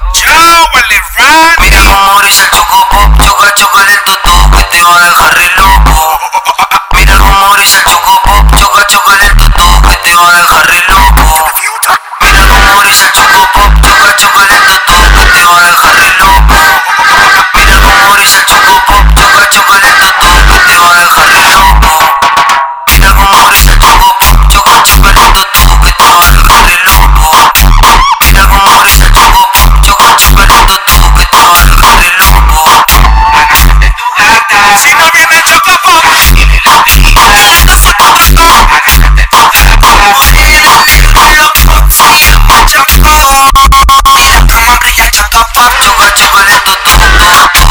Yo, Mira cómo que ya choca